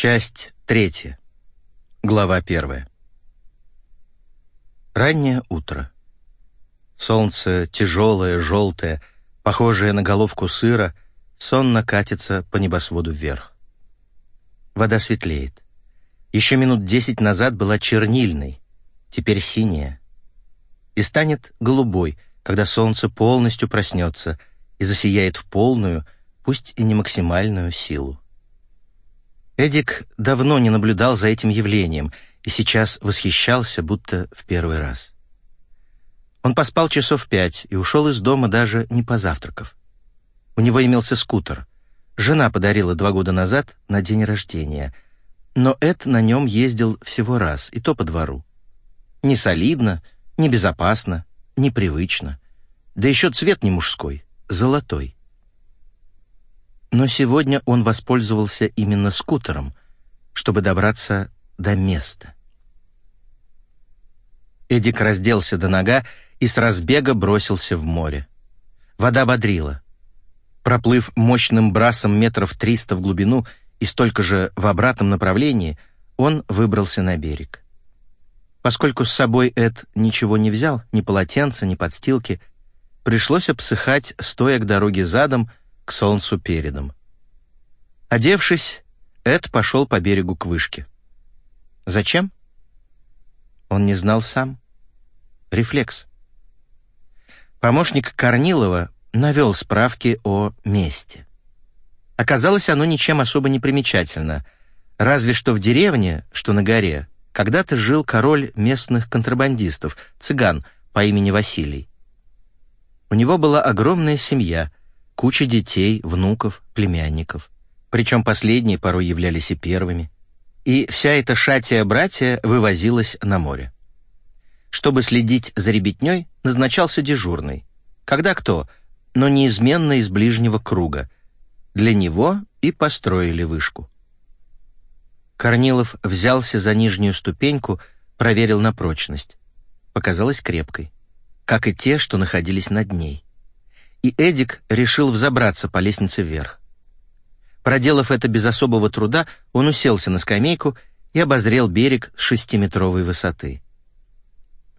Часть третья. Глава первая. Раннее утро. Солнце тяжелое, желтое, похожее на головку сыра, сонно катится по небосводу вверх. Вода светлеет. Еще минут десять назад была чернильной, теперь синяя. И станет голубой, когда солнце полностью проснется и засияет в полную, пусть и не максимальную силу. Эдик давно не наблюдал за этим явлением и сейчас восхищался, будто в первый раз. Он поспал часов пять и ушел из дома даже не позавтракав. У него имелся скутер. Жена подарила два года назад на день рождения, но Эд на нем ездил всего раз, и то по двору. Не солидно, не безопасно, непривычно. Да еще цвет не мужской, золотой. Но сегодня он воспользовался именно скутером, чтобы добраться до места. Эдик разделся до нога и с разбега бросился в море. Вода бодрила. Проплыв мощным брасом метров триста в глубину и столько же в обратном направлении, он выбрался на берег. Поскольку с собой Эд ничего не взял, ни полотенца, ни подстилки, пришлось обсыхать, стоя к дороге задом, к солнцу передом. Одевшись, Эд пошел по берегу к вышке. Зачем? Он не знал сам. Рефлекс. Помощник Корнилова навел справки о месте. Оказалось, оно ничем особо не примечательно, разве что в деревне, что на горе, когда-то жил король местных контрабандистов, цыган по имени Василий. У него была огромная семья, куча детей, внуков, племянников. Причем последние порой являлись и первыми. И вся эта шатия-братья вывозилась на море. Чтобы следить за ребятней, назначался дежурный. Когда кто, но неизменно из ближнего круга. Для него и построили вышку. Корнилов взялся за нижнюю ступеньку, проверил на прочность. Показалась крепкой, как и те, что находились над ней и Эдик решил взобраться по лестнице вверх. Проделав это без особого труда, он уселся на скамейку и обозрел берег с шестиметровой высоты.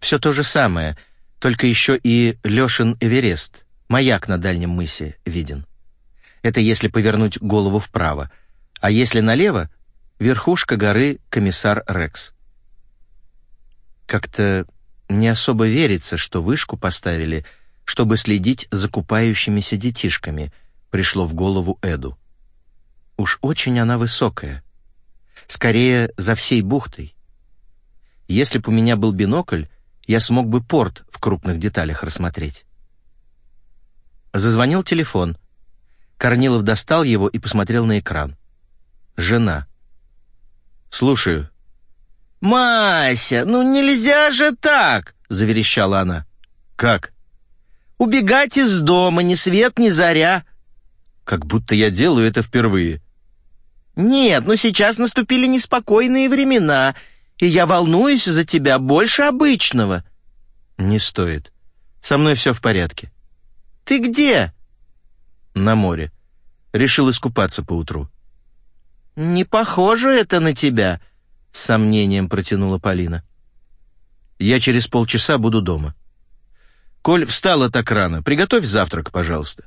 Все то же самое, только еще и Лешин Эверест, маяк на дальнем мысе, виден. Это если повернуть голову вправо, а если налево — верхушка горы Комиссар Рекс. Как-то не особо верится, что вышку поставили — чтобы следить за купающимися детишками, пришло в голову Эду. Уж очень она высокая. Скорее, за всей бухтой. Если бы у меня был бинокль, я смог бы порт в крупных деталях рассмотреть. Зазвонил телефон. Корнилов достал его и посмотрел на экран. Жена. «Слушаю». «Мася, ну нельзя же так!» — заверещала она. «Как?» Убегать из дома, ни свет, ни заря. Как будто я делаю это впервые. Нет, но сейчас наступили неспокойные времена, и я волнуюсь за тебя больше обычного. Не стоит. Со мной все в порядке. Ты где? На море. Решил искупаться поутру. Не похоже это на тебя, с сомнением протянула Полина. Я через полчаса буду дома. «Коль встала так рано, приготовь завтрак, пожалуйста».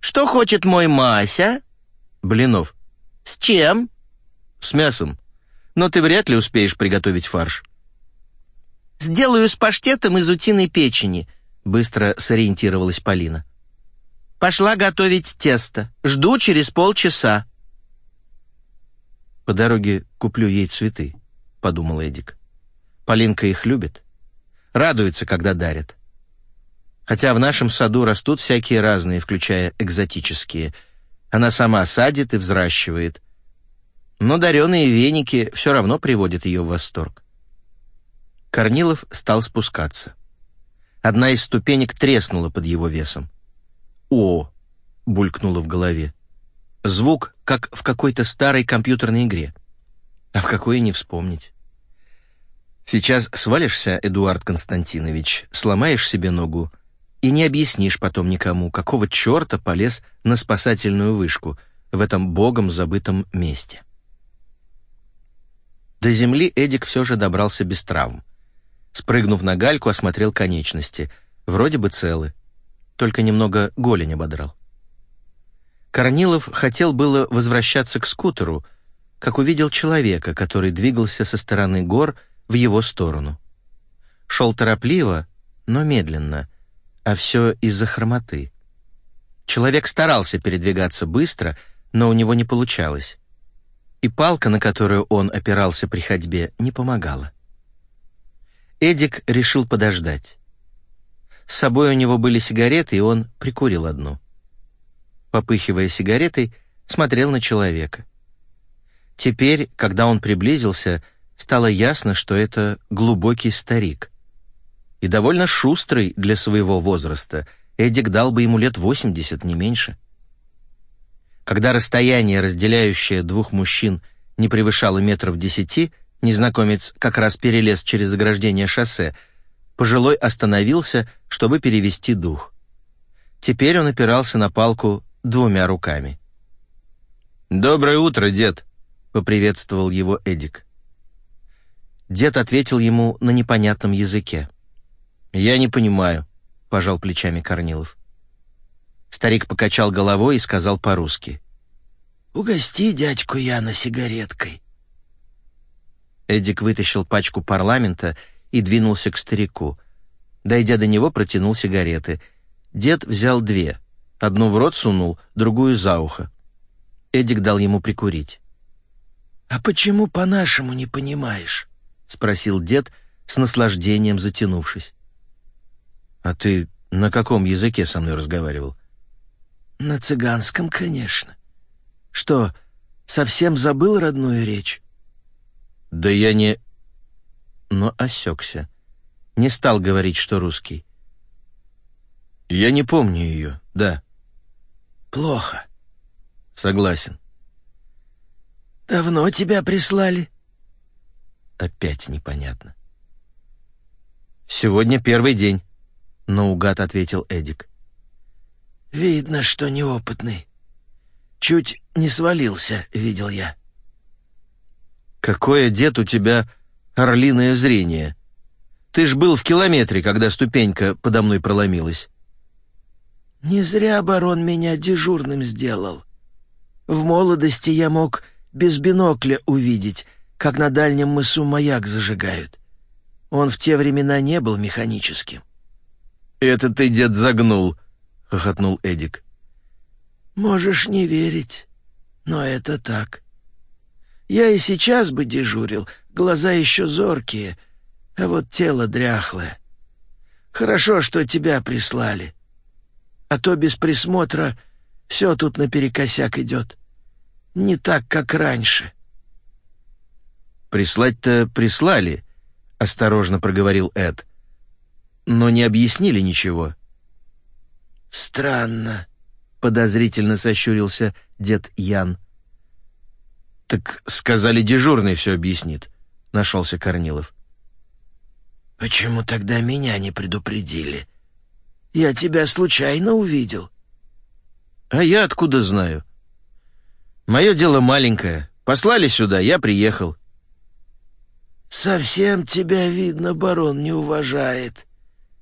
«Что хочет мой Мася?» «Блинов». «С чем?» «С мясом. Но ты вряд ли успеешь приготовить фарш». «Сделаю с паштетом из утиной печени», — быстро сориентировалась Полина. «Пошла готовить тесто. Жду через полчаса». «По дороге куплю ей цветы», — подумал Эдик. «Полинка их любит. Радуется, когда дарят. Хотя в нашем саду растут всякие разные, включая экзотические. Она сама садит и взращивает. Но дареные веники все равно приводят ее в восторг. Корнилов стал спускаться. Одна из ступенек треснула под его весом. «О!» — булькнуло в голове. Звук, как в какой-то старой компьютерной игре. А в какой не вспомнить. Сейчас свалишься, Эдуард Константинович, сломаешь себе ногу, и не объяснишь потом никому, какого черта полез на спасательную вышку в этом богом забытом месте. До земли Эдик все же добрался без травм. Спрыгнув на гальку, осмотрел конечности. Вроде бы целы. Только немного голень ободрал. Корнилов хотел было возвращаться к скутеру, как увидел человека, который двигался со стороны гор в его сторону. Шел торопливо, но медленно, а все из-за хромоты. Человек старался передвигаться быстро, но у него не получалось. И палка, на которую он опирался при ходьбе, не помогала. Эдик решил подождать. С собой у него были сигареты, и он прикурил одну. Попыхивая сигаретой, смотрел на человека. Теперь, когда он приблизился, стало ясно, что это глубокий старик. И довольно шустрый для своего возраста. Эдик дал бы ему лет 80, не меньше. Когда расстояние, разделяющее двух мужчин, не превышало метров десяти, незнакомец как раз перелез через заграждение шоссе, пожилой остановился, чтобы перевести дух. Теперь он опирался на палку двумя руками. «Доброе утро, дед!» — поприветствовал его Эдик. Дед ответил ему на непонятном языке. «Я не понимаю», — пожал плечами Корнилов. Старик покачал головой и сказал по-русски. «Угости дядьку Яна сигареткой». Эдик вытащил пачку парламента и двинулся к старику. Дойдя до него, протянул сигареты. Дед взял две. Одну в рот сунул, другую за ухо. Эдик дал ему прикурить. «А почему по-нашему не понимаешь?» — спросил дед, с наслаждением затянувшись. «А ты на каком языке со мной разговаривал?» «На цыганском, конечно. Что, совсем забыл родную речь?» «Да я не...» Но осекся. Не стал говорить, что русский. «Я не помню ее, да». «Плохо». «Согласен». «Давно тебя прислали?» Опять непонятно. «Сегодня первый день», — наугад ответил Эдик. «Видно, что неопытный. Чуть не свалился, видел я». «Какое, дед, у тебя орлиное зрение? Ты ж был в километре, когда ступенька подо мной проломилась». «Не зря барон меня дежурным сделал. В молодости я мог без бинокля увидеть, как на дальнем мысу маяк зажигают. Он в те времена не был механическим». «Это ты, дед, загнул», — хохотнул Эдик. «Можешь не верить, но это так. Я и сейчас бы дежурил, глаза еще зоркие, а вот тело дряхлое. Хорошо, что тебя прислали. А то без присмотра все тут наперекосяк идет. Не так, как раньше». «Прислать-то прислали», — осторожно проговорил Эд. «Но не объяснили ничего». «Странно», — подозрительно сощурился дед Ян. «Так сказали, дежурный все объяснит», — нашелся Корнилов. «Почему тогда меня не предупредили? Я тебя случайно увидел». «А я откуда знаю?» «Мое дело маленькое. Послали сюда, я приехал». «Совсем тебя, видно, барон не уважает», —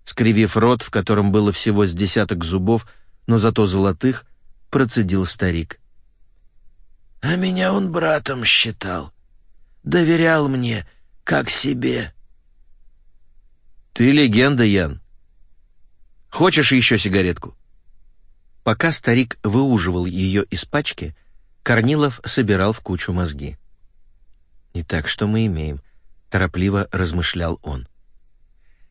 скривив рот, в котором было всего с десяток зубов, но зато золотых, процедил старик. «А меня он братом считал. Доверял мне, как себе». «Ты легенда, Ян. Хочешь еще сигаретку?» Пока старик выуживал ее из пачки, Корнилов собирал в кучу мозги. «Итак, что мы имеем?» — торопливо размышлял он.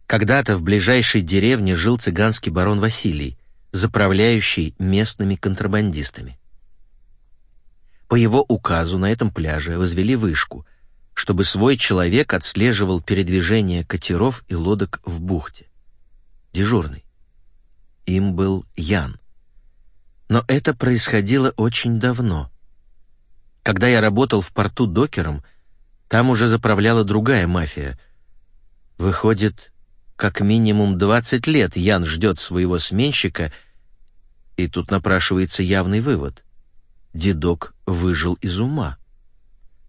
Когда-то в ближайшей деревне жил цыганский барон Василий, заправляющий местными контрабандистами. По его указу на этом пляже возвели вышку, чтобы свой человек отслеживал передвижение катеров и лодок в бухте. Дежурный. Им был Ян. Но это происходило очень давно. Когда я работал в порту докером, там уже заправляла другая мафия. Выходит, как минимум 20 лет Ян ждет своего сменщика — и тут напрашивается явный вывод. Дедок выжил из ума.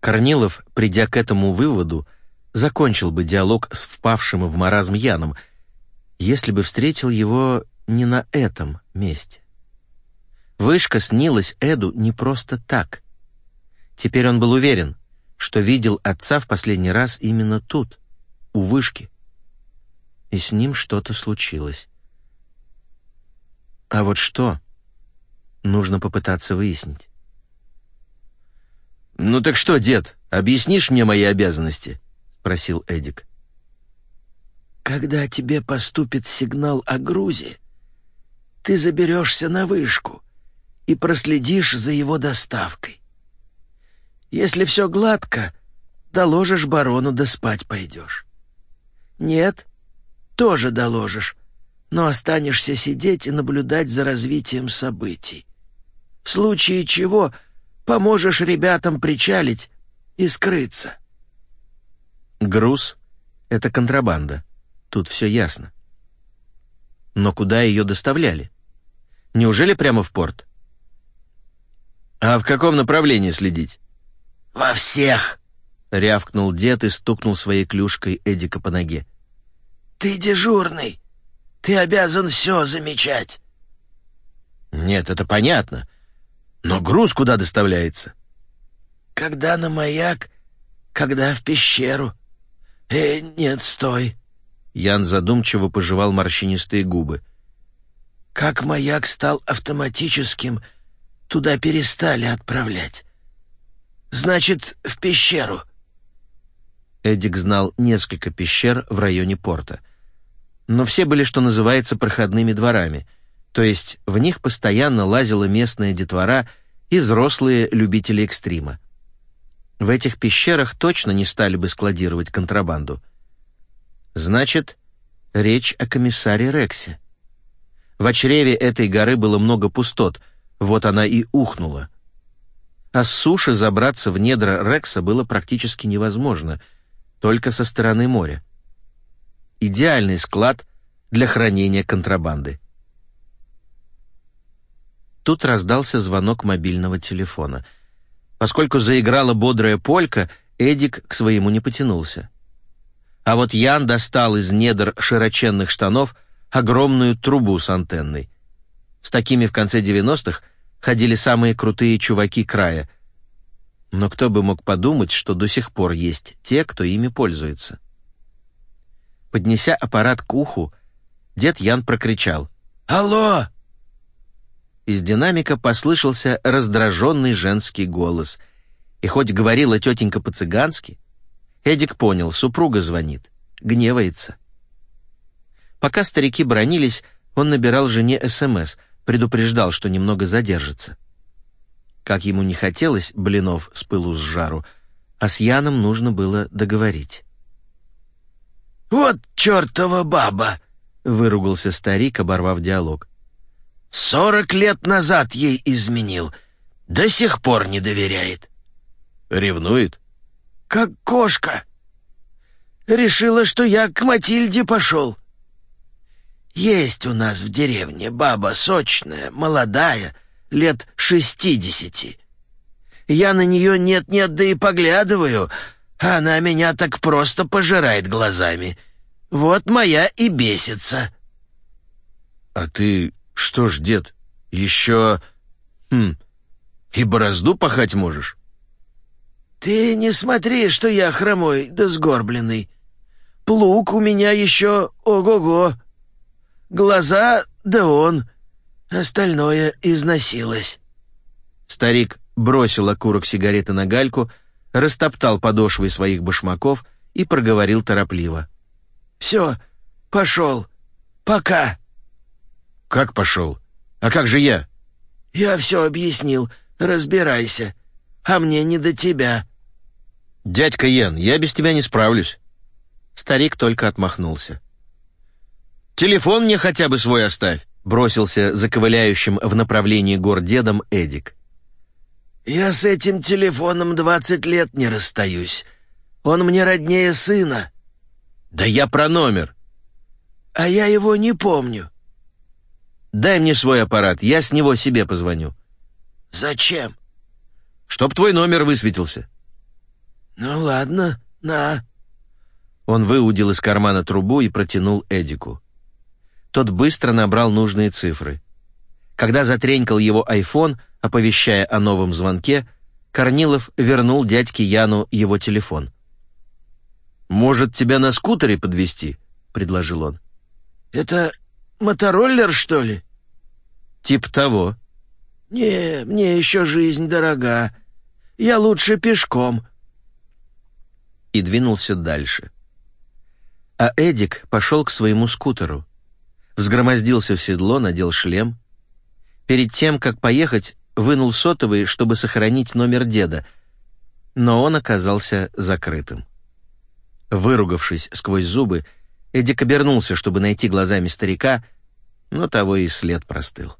Корнилов, придя к этому выводу, закончил бы диалог с впавшим в маразм Яном, если бы встретил его не на этом месте. Вышка снилась Эду не просто так. Теперь он был уверен, что видел отца в последний раз именно тут, у вышки. И с ним что-то случилось. А вот что, нужно попытаться выяснить. «Ну так что, дед, объяснишь мне мои обязанности?» — спросил Эдик. «Когда тебе поступит сигнал о грузе, ты заберешься на вышку и проследишь за его доставкой. Если все гладко, доложишь барону да спать пойдешь. Нет, тоже доложишь, но останешься сидеть и наблюдать за развитием событий. В случае чего поможешь ребятам причалить и скрыться. Груз — это контрабанда. Тут все ясно. Но куда ее доставляли? Неужели прямо в порт? А в каком направлении следить? «Во всех!» — рявкнул дед и стукнул своей клюшкой Эдика по ноге. «Ты дежурный. Ты обязан все замечать». «Нет, это понятно. Но груз куда доставляется?» «Когда на маяк, когда в пещеру. Э, нет, стой». Ян задумчиво пожевал морщинистые губы. «Как маяк стал автоматическим, туда перестали отправлять. Значит, в пещеру». Эдик знал несколько пещер в районе порта. Но все были, что называется, проходными дворами, то есть в них постоянно лазила местная детвора и взрослые любители экстрима. В этих пещерах точно не стали бы складировать контрабанду. Значит, речь о комиссаре Рексе. В чреве этой горы было много пустот, вот она и ухнула — а с суши забраться в недра Рекса было практически невозможно, только со стороны моря. Идеальный склад для хранения контрабанды. Тут раздался звонок мобильного телефона. Поскольку заиграла бодрая полька, Эдик к своему не потянулся. А вот Ян достал из недр широченных штанов огромную трубу с антенной. С такими в конце 90-х ходили самые крутые чуваки края. Но кто бы мог подумать, что до сих пор есть те, кто ими пользуется. Поднеся аппарат к уху, дед Ян прокричал «Алло!». Из динамика послышался раздраженный женский голос. И хоть говорила тетенька по-цыгански, Эдик понял, супруга звонит, гневается. Пока старики бронились, он набирал жене СМС, предупреждал, что немного задержится. Как ему не хотелось блинов с пылу с жару, а с Яном нужно было договорить. «Вот чертова баба!» — выругался старик, оборвав диалог. «Сорок лет назад ей изменил. До сих пор не доверяет». «Ревнует?» «Как кошка. Решила, что я к Матильде пошел». Есть у нас в деревне баба сочная, молодая, лет шестидесяти. Я на нее нет-нет, да и поглядываю, она меня так просто пожирает глазами. Вот моя и бесится». «А ты что ж, дед, еще... Хм, и борозду пахать можешь?» «Ты не смотри, что я хромой да сгорбленный. Плуг у меня еще ого-го. Глаза да он, остальное износилось». Старик бросил окурок сигареты на гальку, растоптал подошвы своих башмаков и проговорил торопливо. «Все, пошел. Пока». «Как пошел? А как же я?» «Я все объяснил. Разбирайся. А мне не до тебя». «Дядька Ян, я без тебя не справлюсь». Старик только отмахнулся. «Телефон мне хотя бы свой оставь», — бросился за ковыляющим в направлении гор дедом Эдик. «Я с этим телефоном двадцать лет не расстаюсь. Он мне роднее сына». «Да я про номер». «А я его не помню». «Дай мне свой аппарат, я с него себе позвоню». «Зачем?» «Чтоб твой номер высветился». «Ну ладно, на». Он выудил из кармана трубу и протянул Эдику. Тот быстро набрал нужные цифры. Когда затренькал его айфон, оповещая о новом звонке, Корнилов вернул дядьке Яну его телефон. «Может, тебя на скутере подвести? предложил он. «Это мотороллер, что ли?» «Тип того». «Не, мне еще жизнь дорога. Я лучше пешком». И двинулся дальше. А Эдик пошел к своему скутеру. Взгромоздился в седло, надел шлем. Перед тем, как поехать, вынул сотовый, чтобы сохранить номер деда, но он оказался закрытым. Выругавшись сквозь зубы, Эдик обернулся, чтобы найти глазами старика, но того и след простыл.